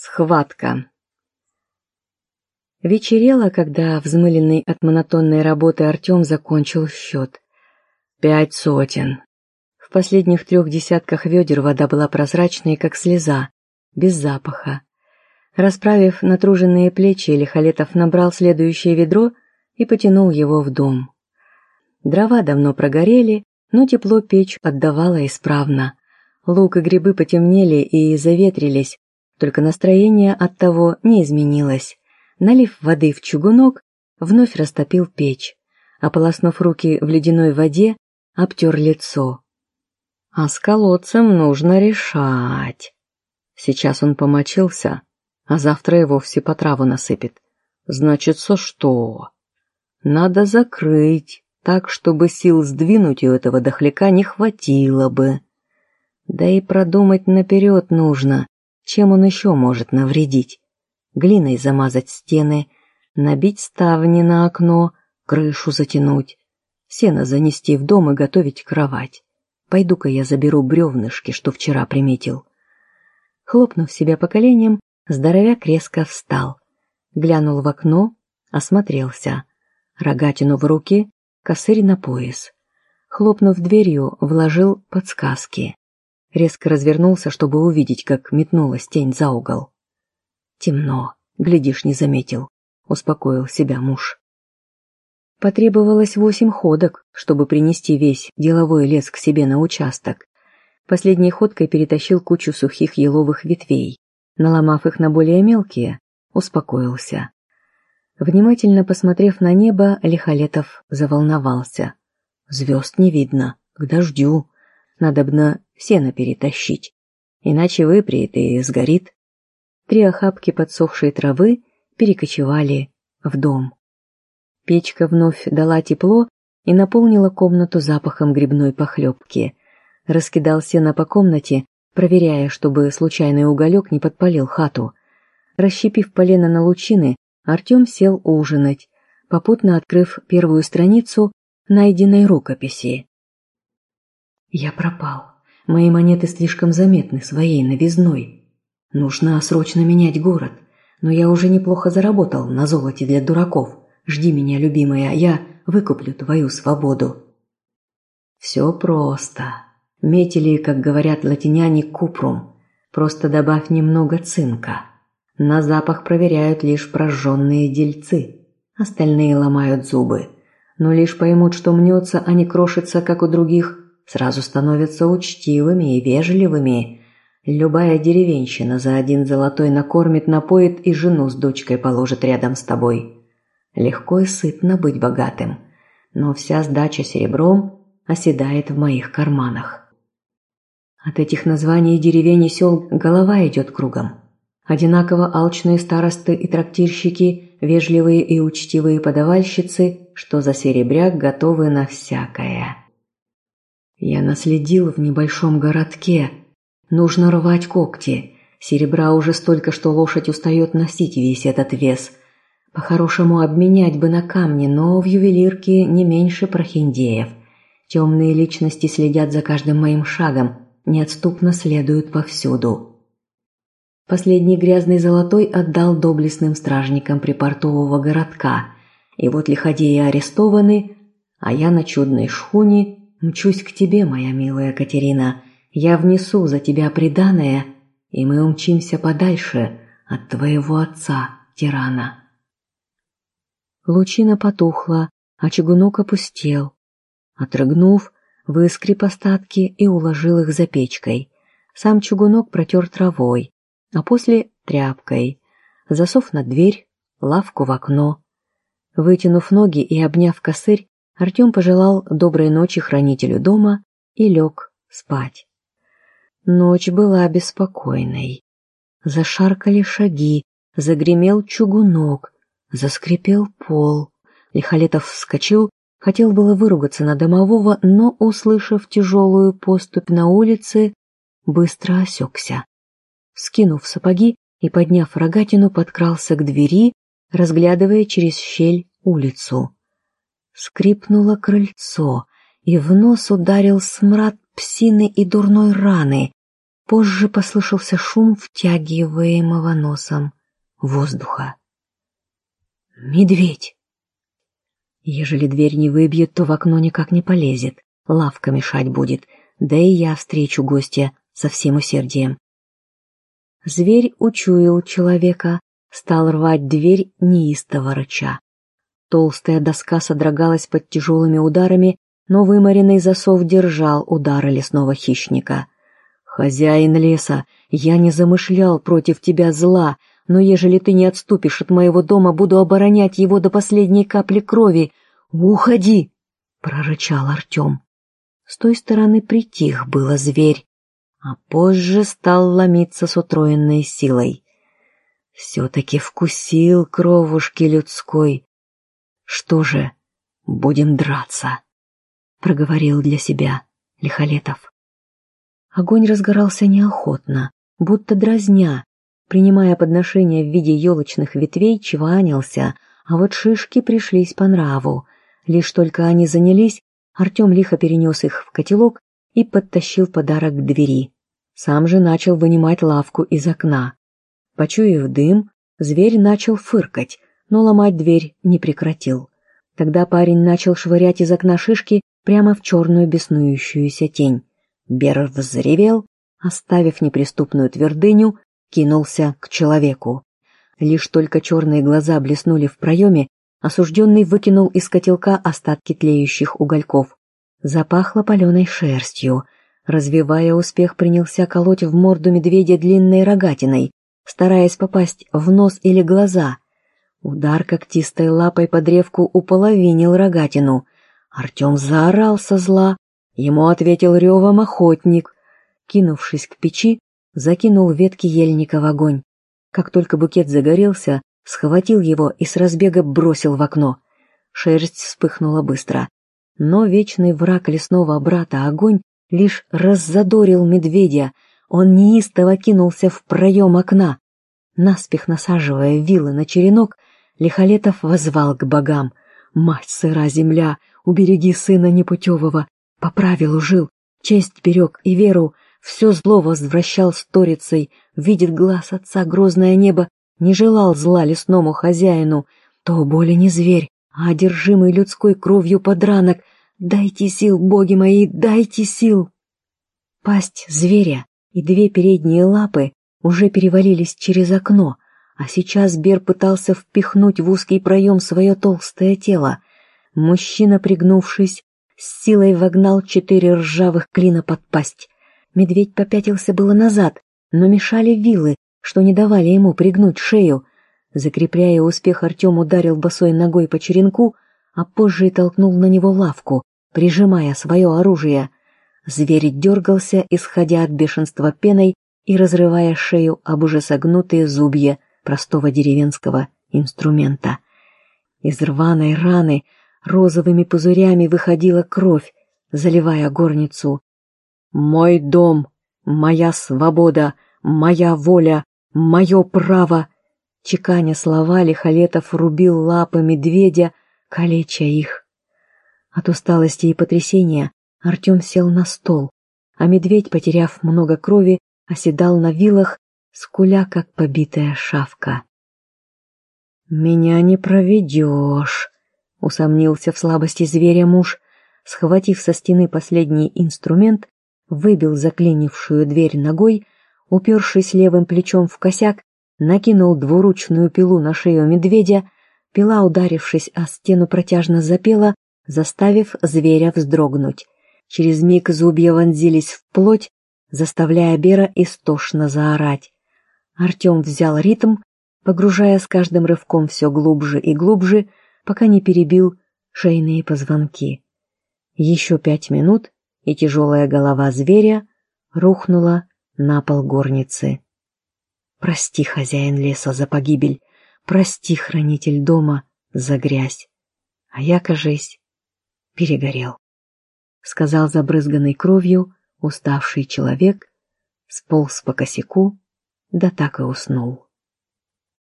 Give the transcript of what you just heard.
Схватка. Вечерело, когда взмыленный от монотонной работы Артем закончил счет. Пять сотен. В последних трех десятках ведер вода была прозрачной, как слеза, без запаха. Расправив натруженные плечи, Лихолетов набрал следующее ведро и потянул его в дом. Дрова давно прогорели, но тепло печь отдавала исправно. Лук и грибы потемнели и заветрились, только настроение от того не изменилось. Налив воды в чугунок, вновь растопил печь. Ополоснув руки в ледяной воде, обтер лицо. А с колодцем нужно решать. Сейчас он помочился, а завтра и вовсе по траву насыпет. Значит, со что? Надо закрыть, так, чтобы сил сдвинуть у этого дохляка не хватило бы. Да и продумать наперед нужно, чем он еще может навредить? Глиной замазать стены, набить ставни на окно, крышу затянуть, сено занести в дом и готовить кровать. Пойду-ка я заберу бревнышки, что вчера приметил. Хлопнув себя по коленям, здоровяк резко встал. Глянул в окно, осмотрелся. Рогатину в руки, косырь на пояс. Хлопнув дверью, вложил подсказки. Резко развернулся, чтобы увидеть, как метнулась тень за угол. Темно, глядишь, не заметил, успокоил себя муж. Потребовалось восемь ходок, чтобы принести весь деловой лес к себе на участок. Последней ходкой перетащил кучу сухих еловых ветвей. Наломав их на более мелкие, успокоился. Внимательно посмотрев на небо, Лихолетов заволновался. Звезд не видно, к дождю. Надобно сено перетащить, иначе выпреет и сгорит. Три охапки подсохшей травы перекочевали в дом. Печка вновь дала тепло и наполнила комнату запахом грибной похлебки. Раскидал сено по комнате, проверяя, чтобы случайный уголек не подпалил хату. Расщепив полено на лучины, Артем сел ужинать, попутно открыв первую страницу найденной рукописи. «Я пропал. Мои монеты слишком заметны своей новизной. Нужно срочно менять город. Но я уже неплохо заработал на золоте для дураков. Жди меня, любимая, я выкуплю твою свободу. Все просто. Метили, как говорят латиняне, купрум. Просто добавь немного цинка. На запах проверяют лишь прожженные дельцы. Остальные ломают зубы. Но лишь поймут, что мнется, а не крошится, как у других, сразу становятся учтивыми и вежливыми. Любая деревенщина за один золотой накормит, напоит и жену с дочкой положит рядом с тобой. Легко и сытно быть богатым, но вся сдача серебром оседает в моих карманах. От этих названий деревень и сел голова идет кругом. Одинаково алчные старосты и трактирщики, вежливые и учтивые подавальщицы, что за серебряк готовы на всякое. Я наследил в небольшом городке. Нужно рвать когти. Серебра уже столько, что лошадь устает носить весь этот вес. По-хорошему обменять бы на камни, но в ювелирке не меньше прохиндеев. Темные личности следят за каждым моим шагом, неотступно следуют повсюду. Последний грязный золотой отдал доблестным стражникам припортового городка. И вот лиходеи арестованы, а я на чудной шхуне Мчусь к тебе, моя милая Катерина. Я внесу за тебя приданое, и мы умчимся подальше от твоего отца, тирана. Лучина потухла, а чугунок опустел. Отрыгнув, выскреб остатки и уложил их за печкой. Сам чугунок протер травой, а после тряпкой. Засов на дверь, лавку в окно. Вытянув ноги и обняв косырь, Артем пожелал доброй ночи хранителю дома и лег спать. Ночь была беспокойной. Зашаркали шаги, загремел чугунок, заскрипел пол. Лихолетов вскочил, хотел было выругаться на домового, но, услышав тяжелую поступь на улице, быстро осекся. Скинув сапоги и подняв рогатину, подкрался к двери, разглядывая через щель улицу. Скрипнуло крыльцо, и в нос ударил смрад псины и дурной раны. Позже послышался шум втягиваемого носом воздуха. «Медведь!» Ежели дверь не выбьет, то в окно никак не полезет, лавка мешать будет, да и я встречу гостя со всем усердием. Зверь учуял человека, стал рвать дверь неистово рыча. Толстая доска содрогалась под тяжелыми ударами, но выморенный засов держал удары лесного хищника. «Хозяин леса, я не замышлял против тебя зла, но ежели ты не отступишь от моего дома, буду оборонять его до последней капли крови. Уходи!» — прорычал Артем. С той стороны притих было зверь, а позже стал ломиться с утроенной силой. Все-таки вкусил кровушки людской. Что же, будем драться, — проговорил для себя Лихолетов. Огонь разгорался неохотно, будто дразня, принимая подношения в виде елочных ветвей, чванился, а вот шишки пришлись по нраву. Лишь только они занялись, Артем лихо перенес их в котелок и подтащил подарок к двери. Сам же начал вынимать лавку из окна. Почуяв дым, зверь начал фыркать, но ломать дверь не прекратил. Тогда парень начал швырять из окна шишки прямо в черную беснующуюся тень. Бер взревел, оставив неприступную твердыню, кинулся к человеку. Лишь только черные глаза блеснули в проеме, осужденный выкинул из котелка остатки тлеющих угольков. Запахло паленой шерстью. Развивая успех, принялся колоть в морду медведя длинной рогатиной, стараясь попасть в нос или глаза. Удар когтистой лапой по древку уполовинил рогатину. Артем заорал со зла. Ему ответил ревом охотник. Кинувшись к печи, закинул ветки ельника в огонь. Как только букет загорелся, схватил его и с разбега бросил в окно. Шерсть вспыхнула быстро. Но вечный враг лесного брата огонь лишь раззадорил медведя. Он неистово кинулся в проем окна. Наспех насаживая вилы на черенок, Лихолетов возвал к богам. «Мать сыра земля, убереги сына непутевого! По правилу жил, честь берег и веру, все зло возвращал сторицей, видит глаз отца грозное небо, не желал зла лесному хозяину, то боли не зверь, а одержимый людской кровью подранок. Дайте сил, боги мои, дайте сил! Пасть зверя и две передние лапы уже перевалились через окно, а сейчас Бер пытался впихнуть в узкий проем свое толстое тело. Мужчина, пригнувшись, с силой вогнал четыре ржавых клина под пасть. Медведь попятился было назад, но мешали вилы, что не давали ему пригнуть шею. Закрепляя успех, Артем ударил босой ногой по черенку, а позже и толкнул на него лавку, прижимая свое оружие. Зверь дергался, исходя от бешенства пеной и разрывая шею об уже согнутые зубья простого деревенского инструмента. Из рваной раны розовыми пузырями выходила кровь, заливая горницу, мой дом, моя свобода, моя воля, мое право. Чеканя слова, Лихолетов рубил лапы медведя, калеча их. От усталости и потрясения Артем сел на стол, а медведь, потеряв много крови, оседал на вилах, скуля, как побитая шавка. «Меня не проведешь», — усомнился в слабости зверя муж. Схватив со стены последний инструмент, выбил заклинившую дверь ногой, упершись левым плечом в косяк, накинул двуручную пилу на шею медведя, пила, ударившись о стену, протяжно запела, заставив зверя вздрогнуть. Через миг зубья вонзились в плоть, заставляя Бера истошно заорать. Артем взял ритм, погружая с каждым рывком все глубже и глубже, пока не перебил шейные позвонки. Еще пять минут, и тяжелая голова зверя рухнула на пол горницы. Прости, хозяин леса, за погибель, прости, хранитель дома, за грязь. А я, кажись, перегорел, — сказал забрызганный кровью уставший человек, сполз по косяку, да так и уснул.